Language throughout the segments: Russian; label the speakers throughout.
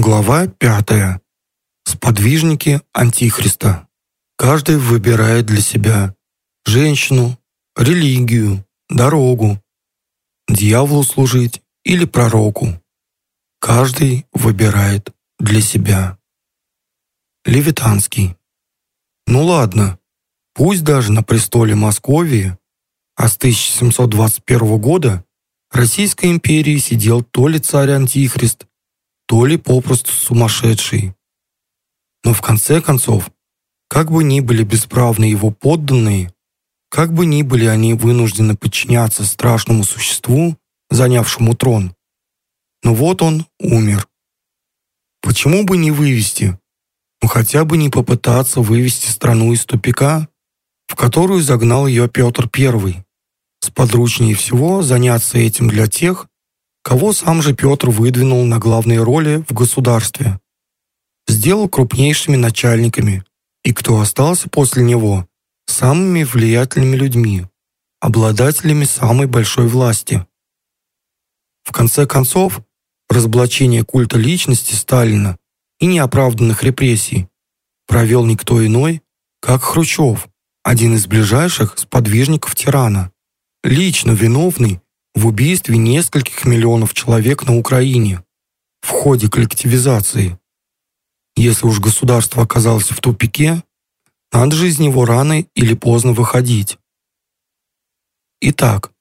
Speaker 1: Глава пятая. Сподвижники Антихриста. Каждый выбирает для себя женщину, религию, дорогу, дьяволу служить или пророку. Каждый выбирает для себя. Левитанский. Ну ладно, пусть даже на престоле Московии, а с 1721 года Российской империи сидел то ли царь Антихрист, то ли попросту сумасшедший. Но в конце концов, как бы ни были бесправны его подданные, как бы ни были они вынуждены подчиняться страшному существу, занявшему трон, но вот он умер. Почему бы не вывести, ну хотя бы не попытаться вывести страну из тупика, в которую загнал ее Петр I, сподручнее всего заняться этим для тех, кого сам же Петр выдвинул на главные роли в государстве, сделал крупнейшими начальниками, и кто остался после него? Самыми влиятельными людьми, обладателями самой большой власти. В конце концов, разоблачение культа личности Сталина и неоправданных репрессий провел никто иной, как Хрущев, один из ближайших сподвижников тирана, лично виновный в убийстве нескольких миллионов человек на Украине в ходе коллективизации. Если уж государство оказалось в тупике, надо же из него рано или поздно выходить. Итак,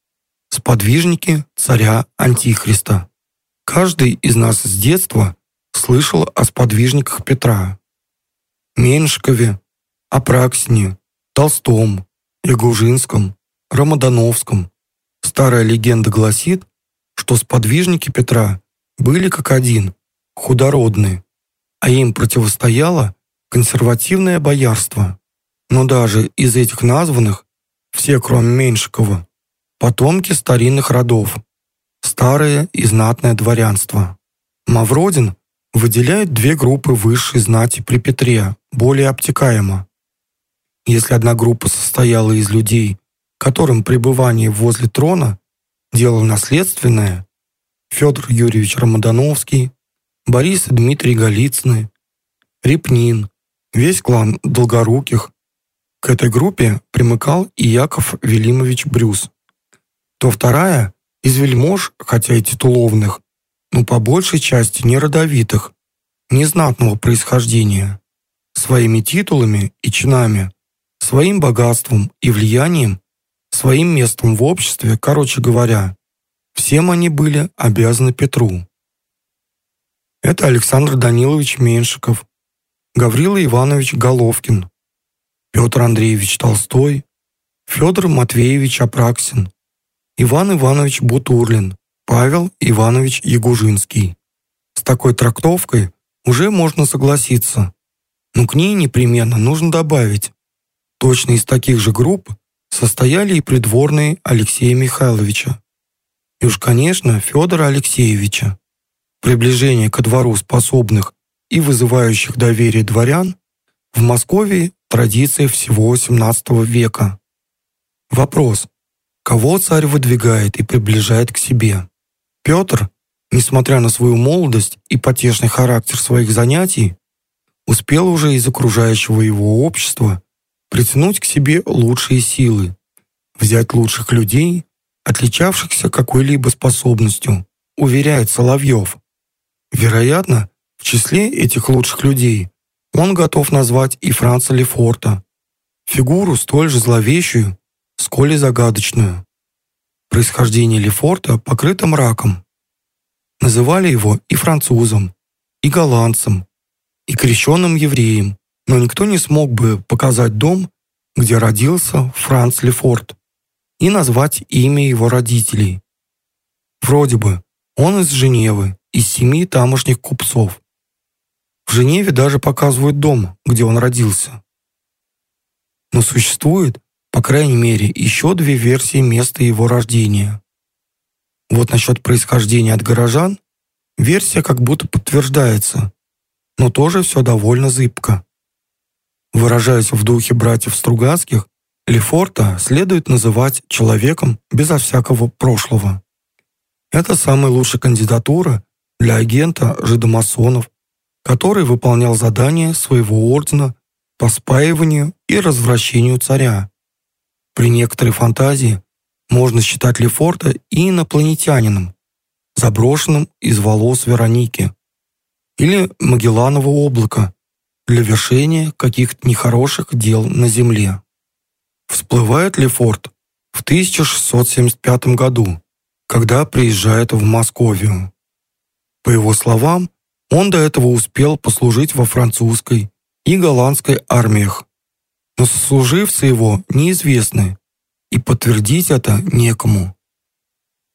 Speaker 1: сподвижники царя Антихриста. Каждый из нас с детства слышал о сподвижниках Петра. Меншикове, Апраксине, Толстом, Ягужинском, Рамадановском, Старая легенда гласит, что сподвижники Петра были как один, худородные, а им противостояло консервативное боярство. Но даже из этих названных, все кроме Меньшикова, потомки старинных родов, старое и знатное дворянство. Мавродин выделяет две группы высшей знати при Петре, более обтекаемо. Если одна группа состояла из людей, которым пребывание возле трона – дело наследственное, Федор Юрьевич Рамадановский, Борис и Дмитрий Голицыны, Репнин, весь клан Долгоруких. К этой группе примыкал и Яков Велимович Брюс. То вторая – из вельмож, хотя и титулованных, но по большей части не родовитых, незнатного происхождения. Своими титулами и чинами, своим богатством и влиянием своим местом в обществе, короче говоря, всем они были обязаны Петру. Это Александр Данилович Меншиков, Гаврила Иванович Головкин, Петр Андреевич Толстой, Федор Матвеевич Апраксин, Иван Иванович Бутурлин, Павел Иванович Ягужинский. С такой трактовкой уже можно согласиться, но к ней непременно нужно добавить. Точно из таких же групп состояли и придворные Алексея Михайловича. И уж, конечно, Федора Алексеевича. Приближение ко двору способных и вызывающих доверие дворян в Москве традиция всего XVIII века. Вопрос, кого царь выдвигает и приближает к себе? Петр, несмотря на свою молодость и потешный характер своих занятий, успел уже из окружающего его общества притянуть к себе лучшие силы, взять лучших людей, отличавшихся какой-либо способностью, уверяет Соловьев. Вероятно, в числе этих лучших людей он готов назвать и Франца Лефорта, фигуру столь же зловещую, сколь и загадочную. Происхождение Лефорта покрыто мраком. Называли его и французом, и голландцем, и крещенным евреем, но никто не смог бы показать дом, где родился Франц Лефорт, и назвать имя его родителей. Вроде бы он из Женевы, из семьи тамошних купцов. В Женеве даже показывают дом, где он родился. Но существует, по крайней мере, еще две версии места его рождения. Вот насчет происхождения от горожан версия как будто подтверждается, но тоже все довольно зыбко. Выражаясь в духе братьев Стругацких, Лефорта следует называть человеком безо всякого прошлого. Это самая лучшая кандидатура для агента жидомасонов, который выполнял задания своего ордена по спаиванию и развращению царя. При некоторой фантазии можно считать Лефорта и инопланетянином, заброшенным из волос Вероники, или Магелланово облако для вершения каких-то нехороших дел на Земле. Всплывает Лефорт в 1675 году, когда приезжает в Московию. По его словам, он до этого успел послужить во французской и голландской армиях, но сослуживцы его неизвестны, и подтвердить это некому.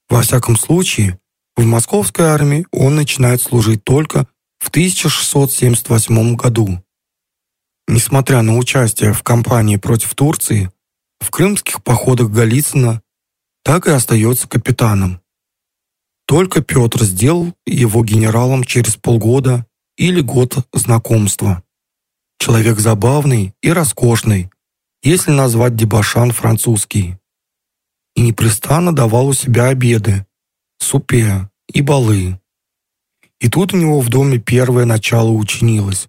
Speaker 1: Во всяком случае, в московской армии он начинает служить только в 1678 году. Несмотря на участие в кампании против Турции, в крымских походах Голицына так и остается капитаном. Только Петр сделал его генералом через полгода или год знакомства. Человек забавный и роскошный, если назвать дебошан французский. И непрестанно давал у себя обеды, супе и балы. И тут у него в доме первое начало учинилось,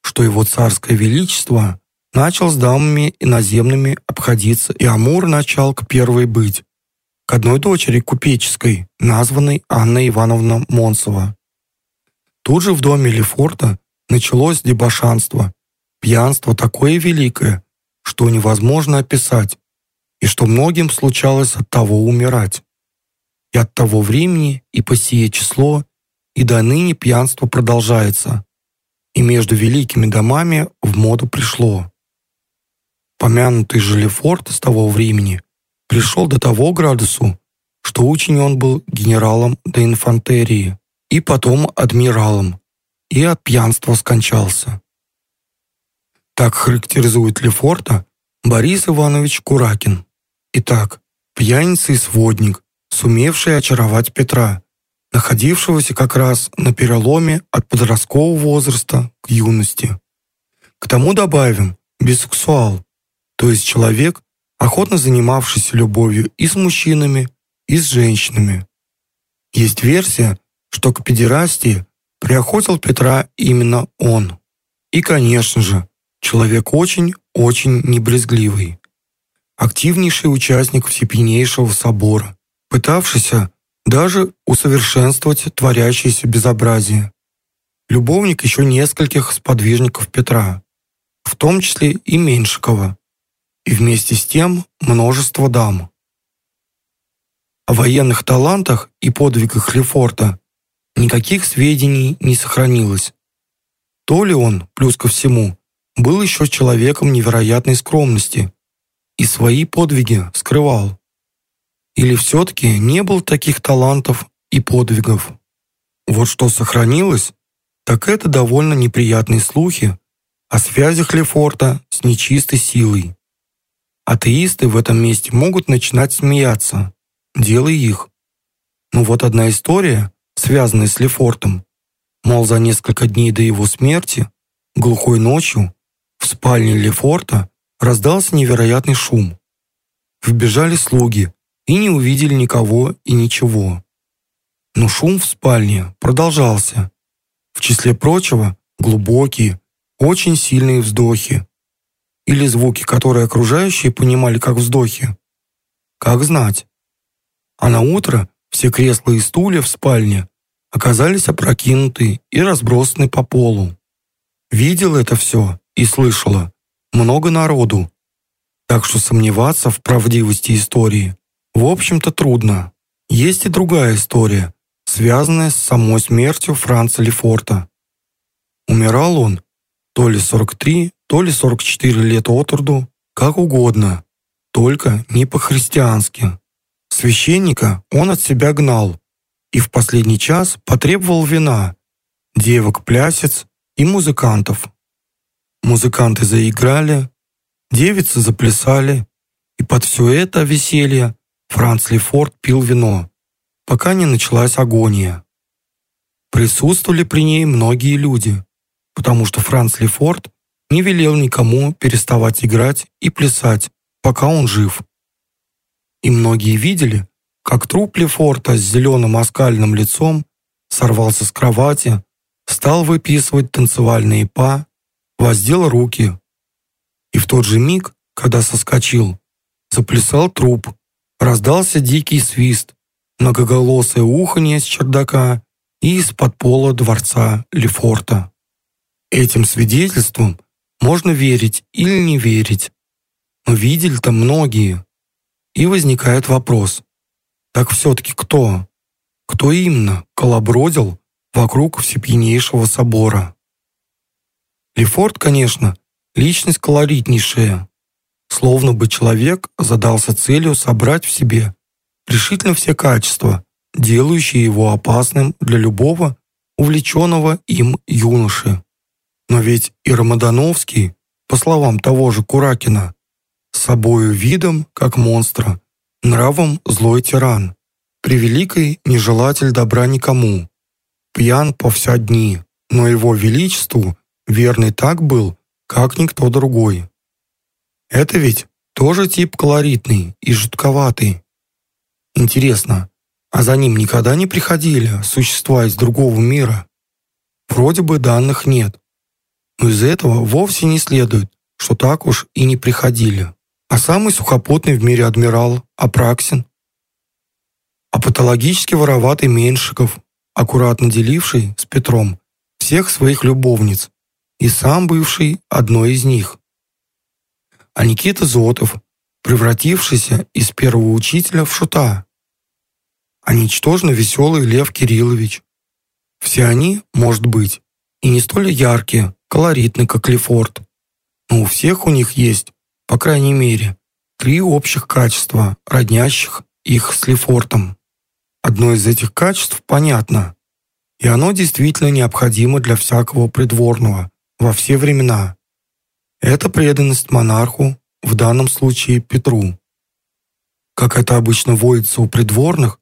Speaker 1: что его царское величество начал с дамами иноземными обходиться, и Амур начал к первой быть, к одной дочери купеческой, названной Анна Ивановна Монсова. Тут же в доме Лефорта началось дебошанство, пьянство такое великое, что невозможно описать, и что многим случалось от того умирать. И от того времени и по сие число, и до ныне пьянство продолжается, и между великими домами в моду пришло. Помянутый же Лефорт с того времени пришел до того градусу, что учень он был генералом до инфантерии и потом адмиралом, и от пьянства скончался. Так характеризует Лефорта Борис Иванович Куракин. Итак, пьяница и сводник, сумевший очаровать Петра, находившегося как раз на переломе от подросткового возраста к юности. К тому добавим бисексуал, то есть человек, охотно занимавшийся любовью и с мужчинами, и с женщинами. Есть версия, что к педерастии приохотил Петра именно он. И, конечно же, человек очень-очень небрезгливый. Активнейший участник Всепьянейшего собора, пытавшийся даже усовершенствовать творящееся безобразие. Любовник еще нескольких сподвижников Петра, в том числе и Меньшикова, и вместе с тем множество дам. О военных талантах и подвигах Лефорта никаких сведений не сохранилось. То ли он, плюс ко всему, был еще человеком невероятной скромности и свои подвиги скрывал. Или все-таки не было таких талантов и подвигов. Вот что сохранилось, так это довольно неприятные слухи о связях Лефорта с нечистой силой. Атеисты в этом месте могут начинать смеяться. Делай их. Ну вот одна история, связанная с Лефортом. Мол, за несколько дней до его смерти, глухой ночью, в спальне Лефорта раздался невероятный шум. Вбежали слуги и не увидели никого и ничего. Но шум в спальне продолжался. В числе прочего, глубокие, очень сильные вздохи, или звуки, которые окружающие понимали как вздохи. Как знать. А на утро все кресла и стулья в спальне оказались опрокинуты и разбросаны по полу. Видел это все и слышала много народу, так что сомневаться в правдивости истории в общем-то трудно. Есть и другая история, связанная с самой смертью Франца Лефорта. Умирал он то ли 43, то ли 44 лет от роду, как угодно, только не по-христиански. Священника он от себя гнал и в последний час потребовал вина, девок-плясец и музыкантов. Музыканты заиграли, девицы заплясали, и под все это веселье Франц Лефорт пил вино, пока не началась агония. Присутствовали при ней многие люди, потому что Франц Лефорт не велел никому переставать играть и плясать, пока он жив. И многие видели, как труп Лефорта с зеленым оскальным лицом сорвался с кровати, стал выписывать танцевальные па, воздел руки. И в тот же миг, когда соскочил, заплясал труп, раздался дикий свист, многоголосое уханье с чердака и из-под пола дворца Лефорта. Этим свидетельством можно верить или не верить, но видели-то многие. И возникает вопрос, так все-таки кто? Кто именно колобродил вокруг всепьянейшего собора? Лефорт, конечно, личность колоритнейшая, словно бы человек задался целью собрать в себе решительно все качества, делающие его опасным для любого увлеченного им юноши. Но ведь и Рамадановский, по словам того же Куракина, с собою видом, как монстра, нравом злой тиран, превеликий нежелатель добра никому, пьян по вся дни, но его величеству верный так был, как никто другой. Это ведь тоже тип колоритный и жутковатый. Интересно, а за ним никогда не приходили существа из другого мира? Вроде бы данных нет. Но из этого вовсе не следует, что так уж и не приходили. А самый сухопутный в мире адмирал Апраксин, а патологически вороватый Меньшиков, аккуратно деливший с Петром всех своих любовниц и сам бывший одной из них. А Никита Зотов, превратившийся из первого учителя в шута, а ничтожно веселый Лев Кириллович. Все они, может быть, и не столь яркие, колоритны, как Лефорт, но у всех у них есть, по крайней мере, три общих качества, роднящих их с Лефортом. Одно из этих качеств понятно, и оно действительно необходимо для всякого придворного во все времена. Это преданность монарху, в данном случае Петру. Как это обычно водится у придворных,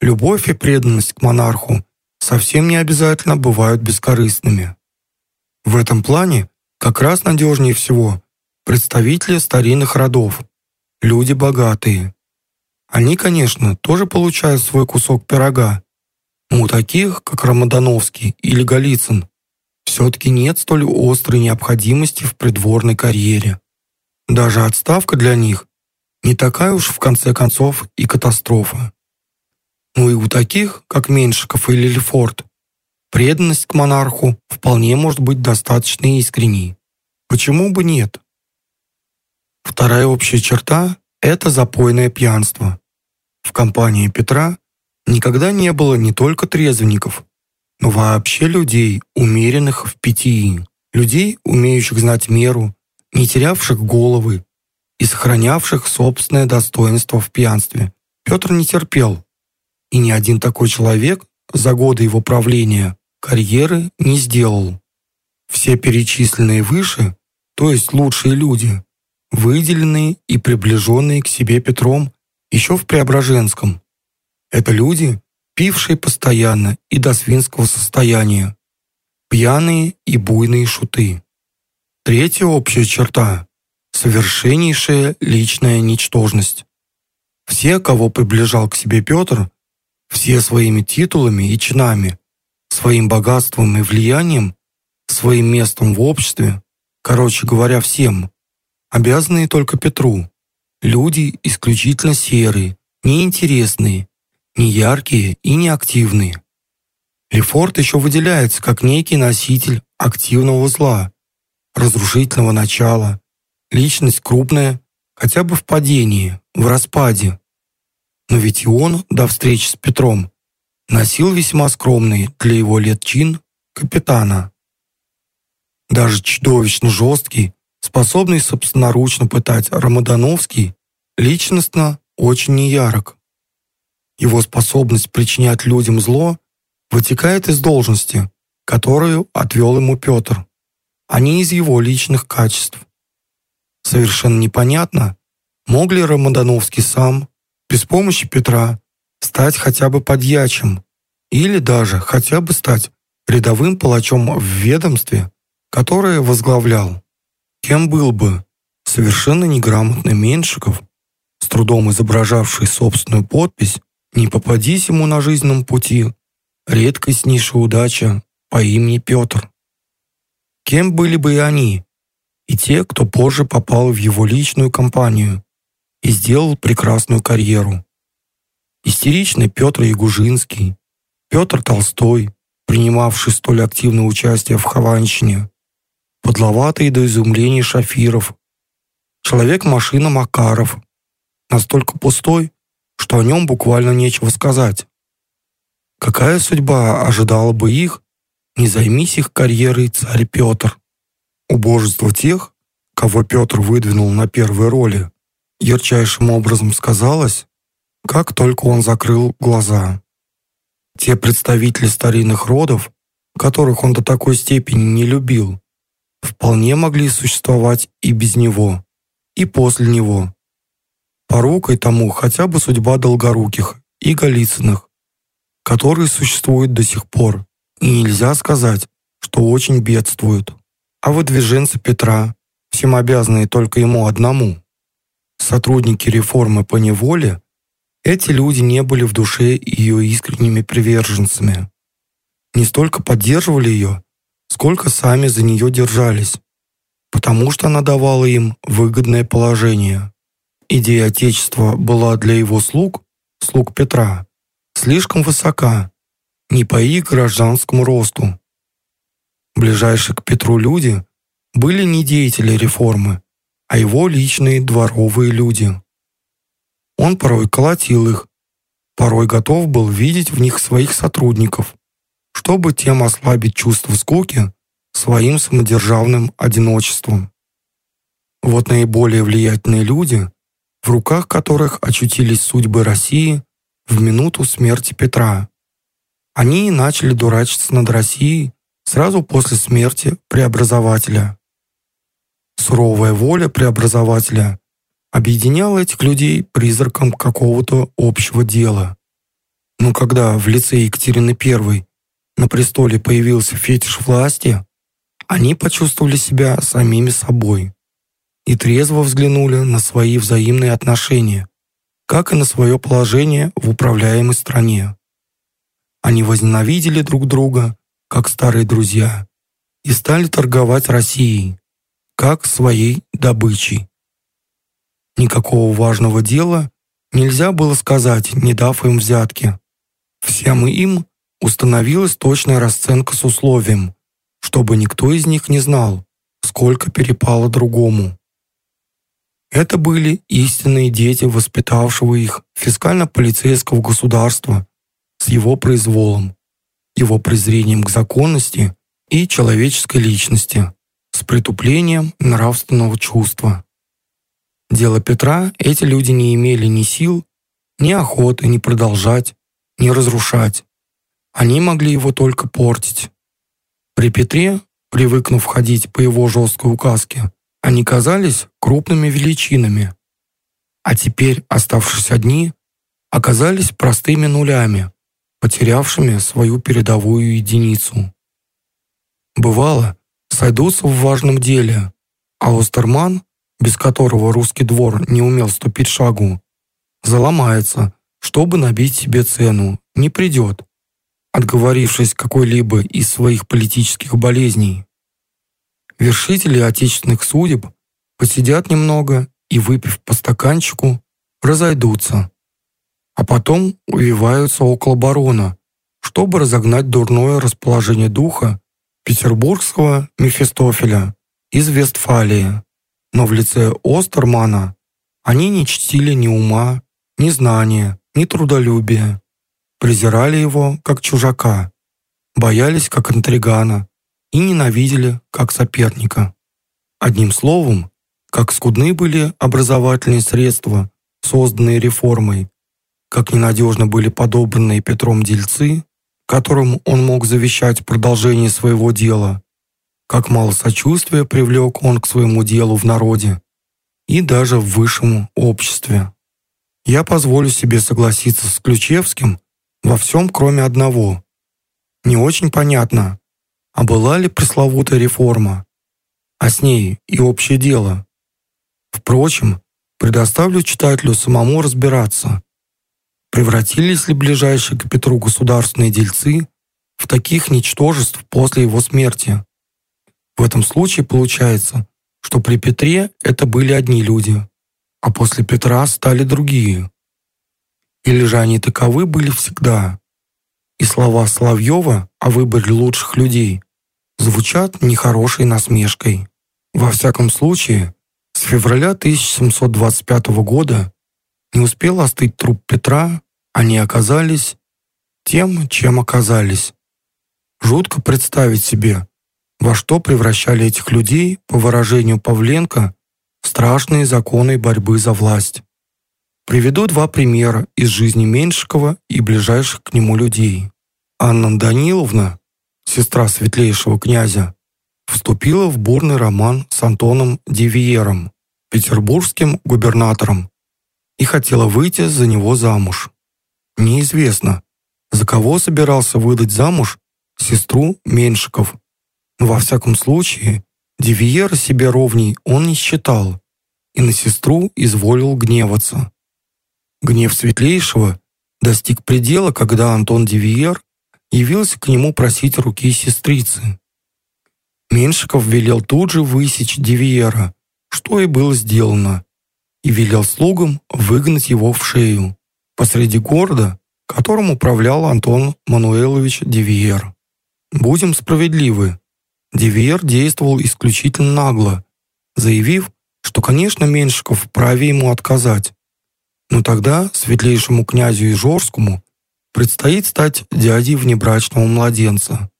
Speaker 1: Любовь и преданность к монарху совсем не обязательно бывают бескорыстными. В этом плане как раз надежнее всего представители старинных родов, люди богатые. Они, конечно, тоже получают свой кусок пирога, но у таких, как Рамадановский или Голицын, все-таки нет столь острой необходимости в придворной карьере. Даже отставка для них не такая уж в конце концов и катастрофа. Ну и у таких, как Меньшиков или Лефорт, преданность к монарху вполне может быть достаточно искренней. Почему бы нет? Вторая общая черта – это запойное пьянство. В компании Петра никогда не было не только трезвенников, но вообще людей, умеренных в питии, людей, умеющих знать меру, не терявших головы и сохранявших собственное достоинство в пьянстве. Петр не терпел, и ни один такой человек за годы его правления карьеры не сделал. Все перечисленные выше, то есть лучшие люди, выделенные и приближенные к себе Петром еще в Преображенском. Это люди, пившие постоянно и до свинского состояния, пьяные и буйные шуты. Третья общая черта – совершеннейшая личная ничтожность. Все, кого приближал к себе Петр, все своими титулами и чинами, своим богатством и влиянием, своим местом в обществе, короче говоря, всем, обязанные только Петру. Люди исключительно серые, неинтересные, неяркие и неактивные. Лефорт еще выделяется как некий носитель активного зла, разрушительного начала, личность крупная, хотя бы в падении, в распаде, но ведь и он, до встречи с Петром, носил весьма скромный для его лет чин капитана. Даже чудовищно жесткий, способный собственноручно пытать Рамадановский, личностно очень неярок. Его способность причинять людям зло вытекает из должности, которую отвел ему Петр, а не из его личных качеств. Совершенно непонятно, мог ли Рамадановский сам без помощи Петра стать хотя бы подьячим или даже хотя бы стать рядовым палачом в ведомстве, которое возглавлял. Кем был бы совершенно неграмотный Меншиков, с трудом изображавший собственную подпись, не попадись ему на жизненном пути, редкостнейшая удача по имени Петр. Кем были бы и они, и те, кто позже попал в его личную компанию и сделал прекрасную карьеру. Истеричный Петр Ягужинский, Петр Толстой, принимавший столь активное участие в Хованщине, подловатый до изумления Шафиров, человек-машина Макаров, настолько пустой, что о нем буквально нечего сказать. Какая судьба ожидала бы их, не займись их карьерой царь Петр? Убожество тех, кого Петр выдвинул на первые роли, ярчайшим образом сказалось, как только он закрыл глаза. Те представители старинных родов, которых он до такой степени не любил, вполне могли существовать и без него, и после него. Порукой тому хотя бы судьба Долгоруких и Голицыных, которые существуют до сих пор, и нельзя сказать, что очень бедствуют. А выдвиженцы Петра, всем обязанные только ему одному, сотрудники реформы по неволе, эти люди не были в душе ее искренними приверженцами. Не столько поддерживали ее, сколько сами за нее держались, потому что она давала им выгодное положение. Идея Отечества была для его слуг, слуг Петра, слишком высока, не по их гражданскому росту. Ближайшие к Петру люди были не деятели реформы, а его личные дворовые люди. Он порой колотил их, порой готов был видеть в них своих сотрудников, чтобы тем ослабить чувство скуки своим самодержавным одиночеством. Вот наиболее влиятельные люди, в руках которых очутились судьбы России в минуту смерти Петра. Они начали дурачиться над Россией сразу после смерти преобразователя. Суровая воля преобразователя объединяла этих людей призраком какого-то общего дела. Но когда в лице Екатерины I на престоле появился фетиш власти, они почувствовали себя самими собой и трезво взглянули на свои взаимные отношения, как и на свое положение в управляемой стране. Они возненавидели друг друга, как старые друзья, и стали торговать Россией, как своей добычей. Никакого важного дела нельзя было сказать, не дав им взятки. Всем им установилась точная расценка с условием, чтобы никто из них не знал, сколько перепало другому. Это были истинные дети воспитавшего их фискально-полицейского государства с его произволом, его презрением к законности и человеческой личности с притуплением нравственного чувства. Дело Петра эти люди не имели ни сил, ни охоты ни продолжать, ни разрушать. Они могли его только портить. При Петре, привыкнув ходить по его жесткой указке, они казались крупными величинами. А теперь, оставшись одни, оказались простыми нулями, потерявшими свою передовую единицу. Бывало, сойдутся в важном деле, а Остерман, без которого русский двор не умел ступить шагу, заломается, чтобы набить себе цену, не придет, отговорившись какой-либо из своих политических болезней. Вершители отечественных судеб посидят немного и, выпив по стаканчику, разойдутся, а потом увиваются около барона, чтобы разогнать дурное расположение духа петербургского Мефистофеля из Вестфалии. Но в лице Остермана они не чтили ни ума, ни знания, ни трудолюбия. Презирали его как чужака, боялись как интригана и ненавидели как соперника. Одним словом, как скудны были образовательные средства, созданные реформой, как ненадежно были подобранные Петром дельцы, которым он мог завещать продолжение своего дела, как мало сочувствия привлек он к своему делу в народе и даже в высшем обществе. Я позволю себе согласиться с Ключевским во всем, кроме одного. Не очень понятно, а была ли пресловутая реформа, а с ней и общее дело. Впрочем, предоставлю читателю самому разбираться, превратились ли ближайшие к Петру государственные дельцы в таких ничтожеств после его смерти. В этом случае получается, что при Петре это были одни люди, а после Петра стали другие. Или же они таковы были всегда. И слова Соловьева о выборе лучших людей звучат нехорошей насмешкой. Во всяком случае, с февраля 1725 года не успел остыть труп Петра, они оказались тем, чем оказались. Жутко представить себе, во что превращали этих людей, по выражению Павленко, страшные законы борьбы за власть. Приведу два примера из жизни Меньшикова и ближайших к нему людей. Анна Даниловна, сестра светлейшего князя, вступила в бурный роман с Антоном Девиером, петербургским губернатором, и хотела выйти за него замуж. Неизвестно, за кого собирался выдать замуж сестру Меньшиков. Во всяком случае, Девиер себе ровней он не считал и на сестру изволил гневаться. Гнев Светлейшего достиг предела, когда Антон Девиер явился к нему просить руки сестрицы. Меньшиков велел тут же высечь Девиера, что и было сделано, и велел слугам выгнать его в шею посреди города, которым управлял Антон Мануэлович Девиер. Будем справедливы. Девиер действовал исключительно нагло, заявив, что, конечно, Меньшиков вправе ему отказать. Но тогда светлейшему князю Ижорскому предстоит стать дядей внебрачного младенца.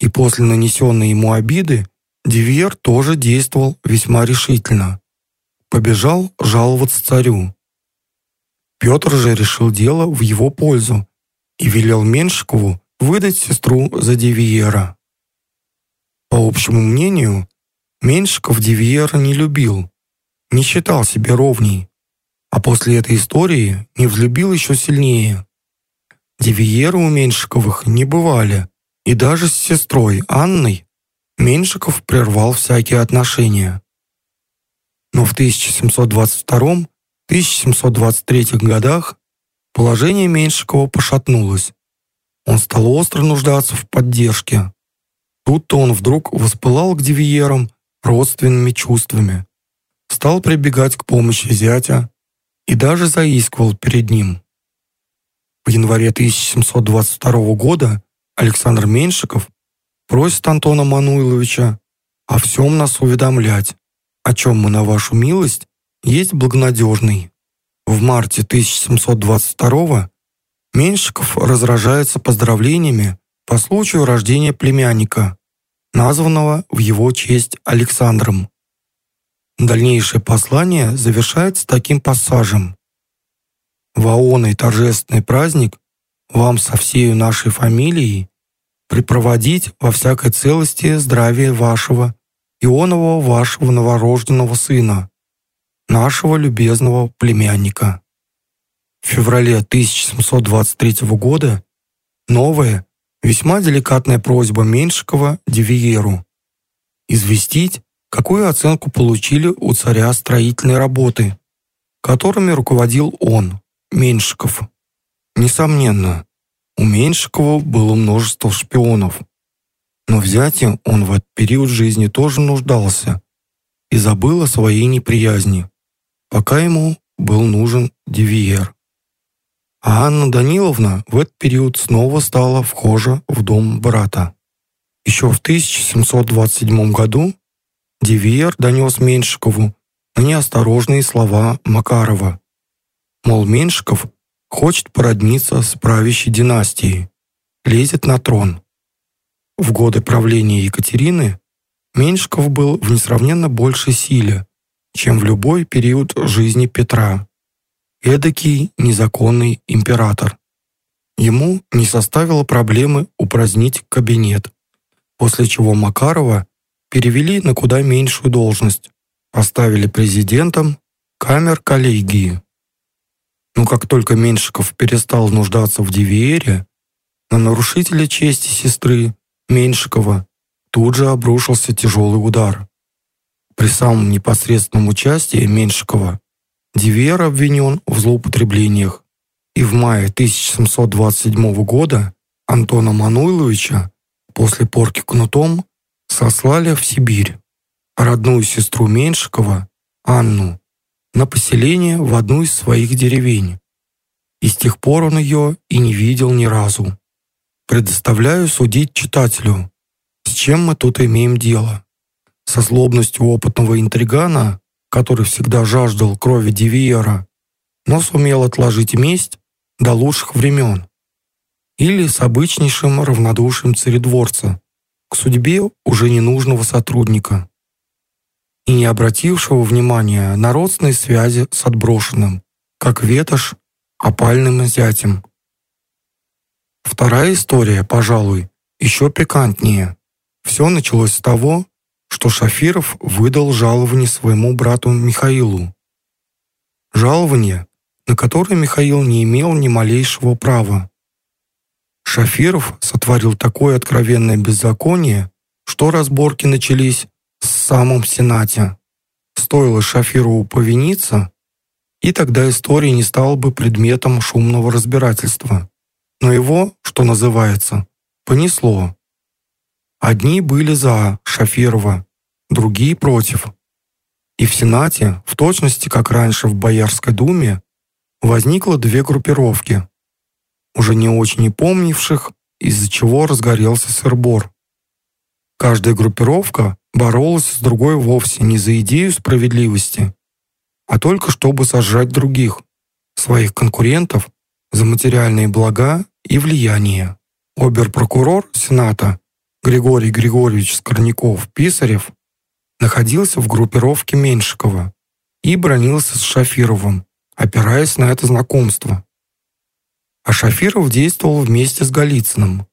Speaker 1: И после нанесенной ему обиды Девиер тоже действовал весьма решительно. Побежал жаловаться царю. Петр же решил дело в его пользу и велел Меншикову выдать сестру за Девиера. По общему мнению, Меншиков Девиера не любил, не считал себе ровней, а после этой истории не взлюбил еще сильнее. Девиеры у Меншиковых не бывали, и даже с сестрой Анной Меншиков прервал всякие отношения. Но в 1722-1723 годах положение Меншикова пошатнулось. Он стал остро нуждаться в поддержке. Тут-то он вдруг воспылал к Девиерам родственными чувствами, стал прибегать к помощи зятя и даже заискивал перед ним. В январе 1722 года Александр Меньшиков просит Антона Мануиловича о всем нас уведомлять, о чем мы на вашу милость есть благонадежный. В марте 1722 Меньшиков разражается поздравлениями по случаю рождения племянника, названного в его честь Александром. Дальнейшее послание завершается таким пассажем. «Воонный торжественный праздник вам со всею нашей фамилией припроводить во всякой целости здравие вашего ионового вашего новорожденного сына, нашего любезного племянника. В феврале 1723 года новая, весьма деликатная просьба Меньшикова Девиеру известить, какую оценку получили у царя строительные работы, которыми руководил он, Меньшиков. Несомненно, у Меньшикова было множество шпионов, но взятие он в этот период жизни тоже нуждался и забыл о своей неприязни, пока ему был нужен Девиер. А Анна Даниловна в этот период снова стала вхожа в дом брата. Еще в 1727 году Девиер донес Меньшикову на неосторожные слова Макарова. Мол, Меньшиков хочет породниться с правящей династией, лезет на трон. В годы правления Екатерины Меньшиков был в несравненно большей силе, чем в любой период жизни Петра. Эдакий незаконный император. Ему не составило проблемы упразднить кабинет, после чего Макарова перевели на куда меньшую должность, поставили президентом камер коллегии. Но как только Меньшиков перестал нуждаться в Дивеере, на нарушителя чести сестры Меньшикова тут же обрушился тяжелый удар. При самом непосредственном участии Меньшикова Дивер обвинен в злоупотреблениях, и в мае 1727 года Антона Мануйловича после порки кнутом сослали в Сибирь, а родную сестру Меньшикова, Анну, на поселение в одну из своих деревень. И с тех пор он ее и не видел ни разу. Предоставляю судить читателю, с чем мы тут имеем дело. Со злобностью опытного интригана, который всегда жаждал крови Девиера, но сумел отложить месть до лучших времен. Или с обычнейшим равнодушием царедворца к судьбе уже ненужного сотрудника и не обратившего внимания на родственные связи с отброшенным, как ветошь, опальным зятем. Вторая история, пожалуй, еще пикантнее. Все началось с того, что Шафиров выдал жалование своему брату Михаилу. Жалование, на которое Михаил не имел ни малейшего права. Шафиров сотворил такое откровенное беззаконие, что разборки начались самом Сенате. Стоило Шафирову повиниться, и тогда история не стала бы предметом шумного разбирательства. Но его, что называется, понесло. Одни были за Шафирова, другие против. И в Сенате, в точности как раньше в Боярской думе, возникло две группировки, уже не очень и помнивших, из-за чего разгорелся сырбор. Каждая группировка боролась с другой вовсе не за идею справедливости, а только чтобы сожрать других, своих конкурентов, за материальные блага и влияние. Обер-прокурор Сената Григорий Григорьевич Скорняков-Писарев находился в группировке Меньшикова и бронился с Шафировым, опираясь на это знакомство. А Шафиров действовал вместе с Голицыным.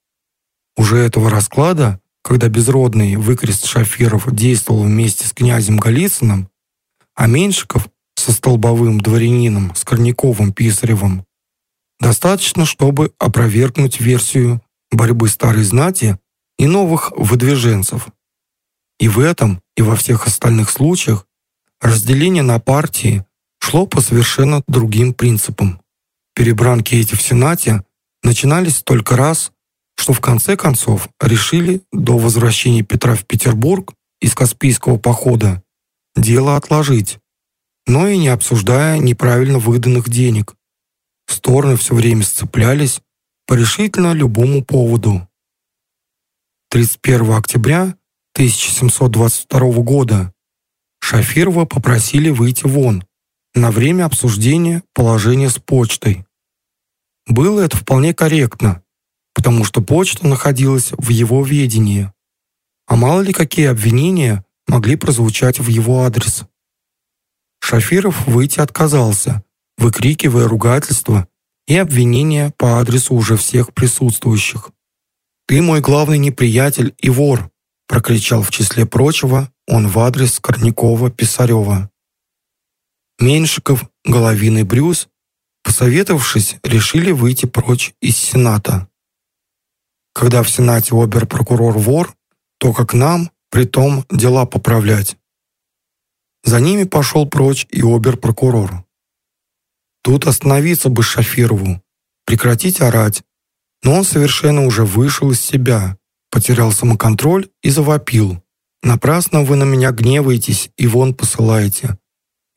Speaker 1: Уже этого расклада, когда безродный выкрест Шафиров действовал вместе с князем Голицыным, а Меньшиков со столбовым дворянином Скорняковым-Писаревым, достаточно, чтобы опровергнуть версию борьбы старой знати и новых выдвиженцев. И в этом, и во всех остальных случаях разделение на партии шло по совершенно другим принципам. Перебранки эти в Сенате начинались только раз, что в конце концов решили до возвращения Петра в Петербург из Каспийского похода дело отложить, но и не обсуждая неправильно выданных денег. Стороны все время сцеплялись по решительно любому поводу. 31 октября 1722 года Шафирова попросили выйти вон на время обсуждения положения с почтой. Было это вполне корректно, потому что почта находилась в его ведении. А мало ли какие обвинения могли прозвучать в его адрес. Шафиров выйти отказался, выкрикивая ругательства и обвинения по адресу уже всех присутствующих. «Ты мой главный неприятель и вор!» прокричал в числе прочего он в адрес Корнякова-Писарева. Меньшиков, Головин и Брюс, посоветовавшись, решили выйти прочь из Сената. Когда в Сенате обер-прокурор вор, то как нам, притом, дела поправлять. За ними пошел прочь и обер-прокурор. Тут остановиться бы Шафирову, прекратить орать, но он совершенно уже вышел из себя, потерял самоконтроль и завопил. «Напрасно вы на меня гневаетесь и вон посылаете.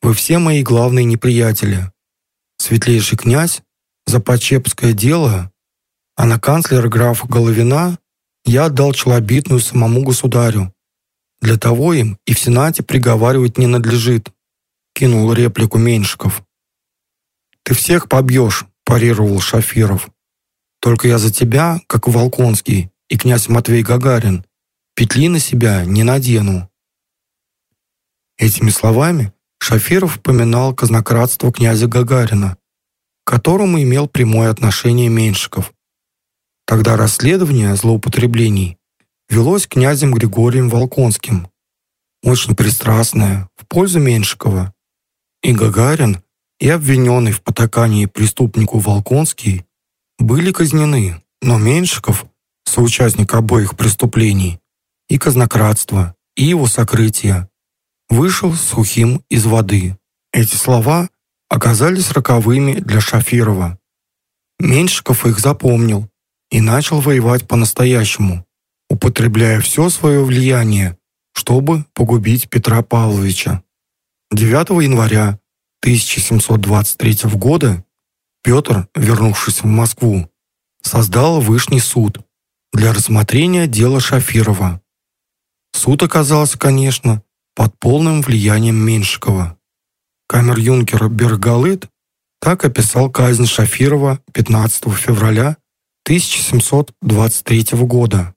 Speaker 1: Вы все мои главные неприятели. Светлейший князь за почепское дело, а на канцлера графа Головина я отдал челобитную самому государю. Для того им и в Сенате приговаривать не надлежит», кинул реплику Меньшиков. «Ты всех побьешь», парировал Шафиров. Только я за тебя, как Волконский и князь Матвей Гагарин, петли на себя не надену». Этими словами Шафиров поминал казнократство князя Гагарина, к которому имел прямое отношение Меньшиков. Тогда расследование злоупотреблений велось князем Григорием Волконским, очень пристрастное, в пользу Меньшикова. И Гагарин, и обвиненный в потакании преступнику Волконский были казнены, но Меньшиков, соучастник обоих преступлений, и казнократства, и его сокрытия, вышел сухим из воды. Эти слова оказались роковыми для Шафирова. Меньшиков их запомнил и начал воевать по-настоящему, употребляя все свое влияние, чтобы погубить Петра Павловича. 9 января 1723 года Петр, вернувшись в Москву, создал Вышний суд для рассмотрения дела Шафирова. Суд оказался, конечно, под полным влиянием Меньшикова. Камер-юнкер Бергалыт так описал казнь Шафирова 15 февраля 1723 года.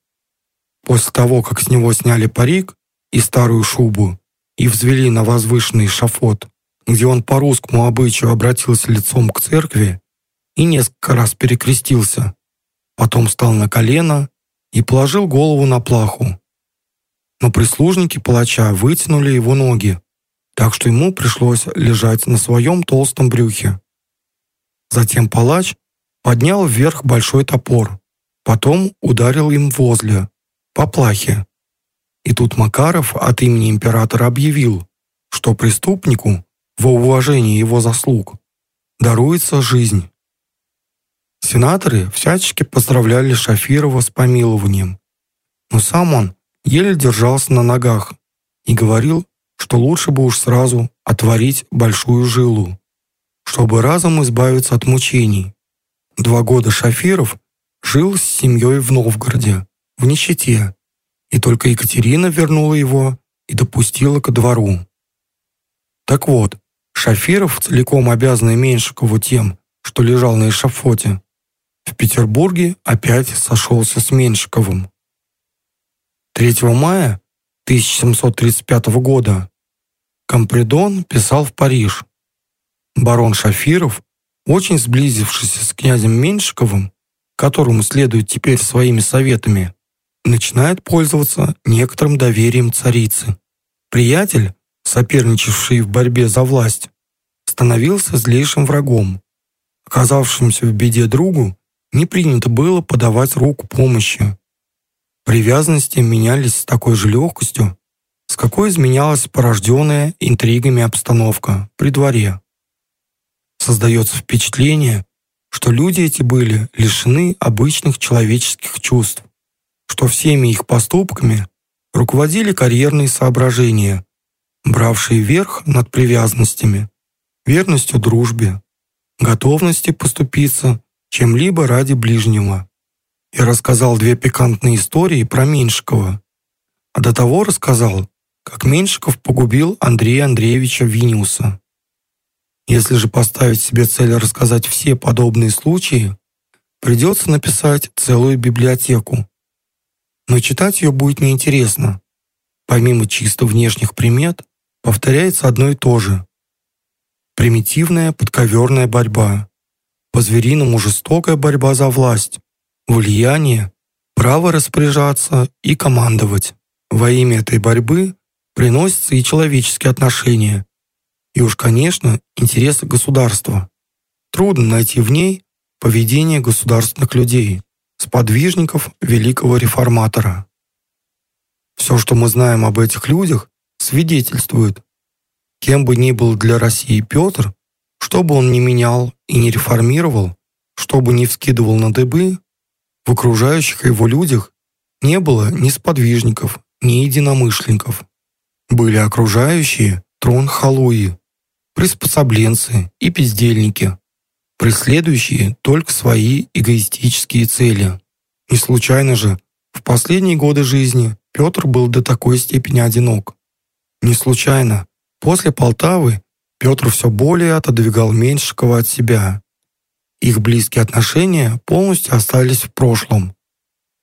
Speaker 1: После того, как с него сняли парик и старую шубу и взвели на возвышенный шафот, где он по русскому обычаю обратился лицом к церкви и несколько раз перекрестился, потом встал на колено и положил голову на плаху. Но прислужники палача вытянули его ноги, так что ему пришлось лежать на своем толстом брюхе. Затем палач поднял вверх большой топор, потом ударил им возле, по плахе. И тут Макаров от имени императора объявил, что преступнику, во уважении его заслуг, даруется жизнь. Сенаторы всячески поздравляли Шафирова с помилованием, но сам он еле держался на ногах и говорил, что лучше бы уж сразу отворить большую жилу, чтобы разом избавиться от мучений. Два года Шафиров жил с семьей в Новгороде, в нищете, и только Екатерина вернула его и допустила ко двору. Так вот, Шафиров, целиком обязанный Меньшикову тем, что лежал на эшафоте, в Петербурге опять сошелся с Меньшиковым. 3 мая 1735 года Компредон писал в Париж. Барон Шафиров, очень сблизившийся с князем Меньшиковым, которому следует теперь своими советами, начинает пользоваться некоторым доверием царицы. Приятель, соперничавший в борьбе за власть, становился злейшим врагом. Оказавшимся в беде другу не принято было подавать руку помощи. Привязанности менялись с такой же легкостью, с какой изменялась порожденная интригами обстановка при дворе. Создается впечатление, что люди эти были лишены обычных человеческих чувств, что всеми их поступками руководили карьерные соображения, бравшие верх над привязанностями, верностью дружбе, готовности поступиться чем-либо ради ближнего. Я рассказал две пикантные истории про Меньшикова, а до того рассказал, как Меньшиков погубил Андрея Андреевича Виниуса. Если же поставить себе цель рассказать все подобные случаи, придется написать целую библиотеку. Но читать ее будет неинтересно. Помимо чисто внешних примет, повторяется одно и то же. Примитивная подковерная борьба, по-звериному жестокая борьба за власть, влияние, право распоряжаться и командовать. Во имя этой борьбы приносятся и человеческие отношения, и уж, конечно, интересы государства. Трудно найти в ней поведение государственных людей, сподвижников великого реформатора. Все, что мы знаем об этих людях, свидетельствует, кем бы ни был для России Петр, что бы он ни менял и не реформировал, что бы ни вскидывал на дыбы, в окружающих его людях не было ни сподвижников, ни единомышленников. Были окружающие трон халуи, приспособленцы и бездельники, преследующие только свои эгоистические цели. Не случайно же в последние годы жизни Петр был до такой степени одинок. Не случайно после Полтавы Петр все более отодвигал Меньшикова от себя. Их близкие отношения полностью остались в прошлом.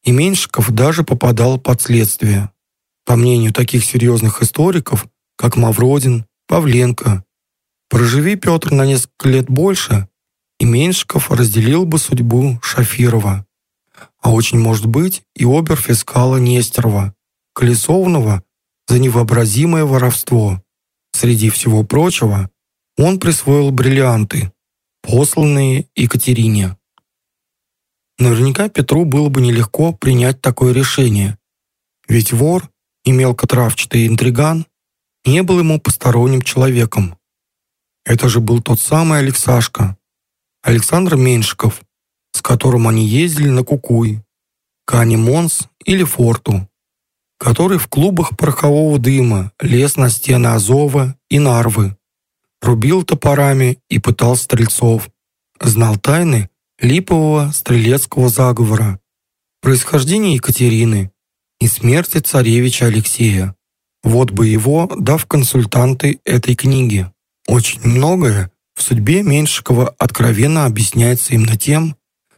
Speaker 1: И Меньшиков даже попадал под следствие. По мнению таких серьезных историков, как Мавродин, Павленко, Проживи Петр на несколько лет больше, и Меньшиков разделил бы судьбу Шафирова. А очень может быть и оберфискала Нестерова, Колесовного за невообразимое воровство. Среди всего прочего, он присвоил бриллианты, посланные Екатерине. Наверняка Петру было бы нелегко принять такое решение, ведь вор и мелкотравчатый интриган не был ему посторонним человеком. Это же был тот самый Алексашка, Александр Меньшиков, с которым они ездили на Кукуй, Кани Монс или Форту, который в клубах порохового дыма лез на стены Азова и Нарвы, рубил топорами и пытал стрельцов, знал тайны липового стрелецкого заговора, происхождение Екатерины и смерти царевича Алексея. Вот бы его, дав консультанты этой книги. Очень многое в судьбе Меньшикова откровенно объясняется именно тем,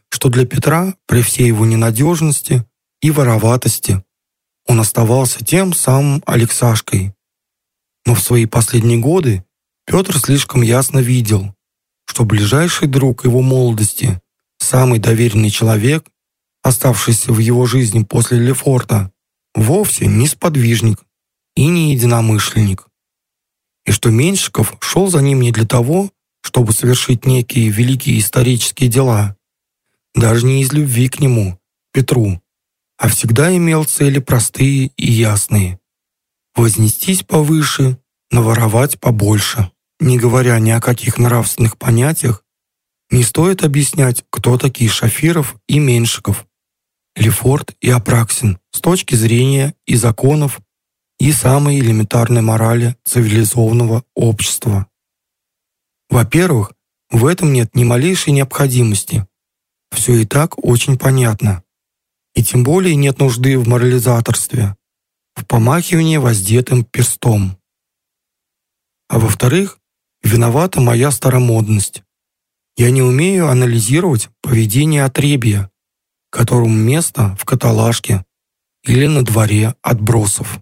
Speaker 1: что для Петра, при всей его ненадежности и вороватости, он оставался тем самым Алексашкой. Но в свои последние годы Петр слишком ясно видел, что ближайший друг его молодости, самый доверенный человек, оставшийся в его жизни после Лефорта, вовсе не сподвижник и не единомышленник. И что Меньшиков шел за ним не для того, чтобы совершить некие великие исторические дела, даже не из любви к нему, Петру, а всегда имел цели простые и ясные. Вознестись повыше, наворовать побольше. Не говоря ни о каких нравственных понятиях, не стоит объяснять, кто такие Шафиров и Меньшиков, Лефорт и Апраксин с точки зрения и законов, и самой элементарной морали цивилизованного общества. Во-первых, в этом нет ни малейшей необходимости. Все и так очень понятно. И тем более нет нужды в морализаторстве, в помахивании воздетым перстом. А во-вторых, виновата моя старомодность. Я не умею анализировать поведение отребья, которому место в каталажке или на дворе отбросов.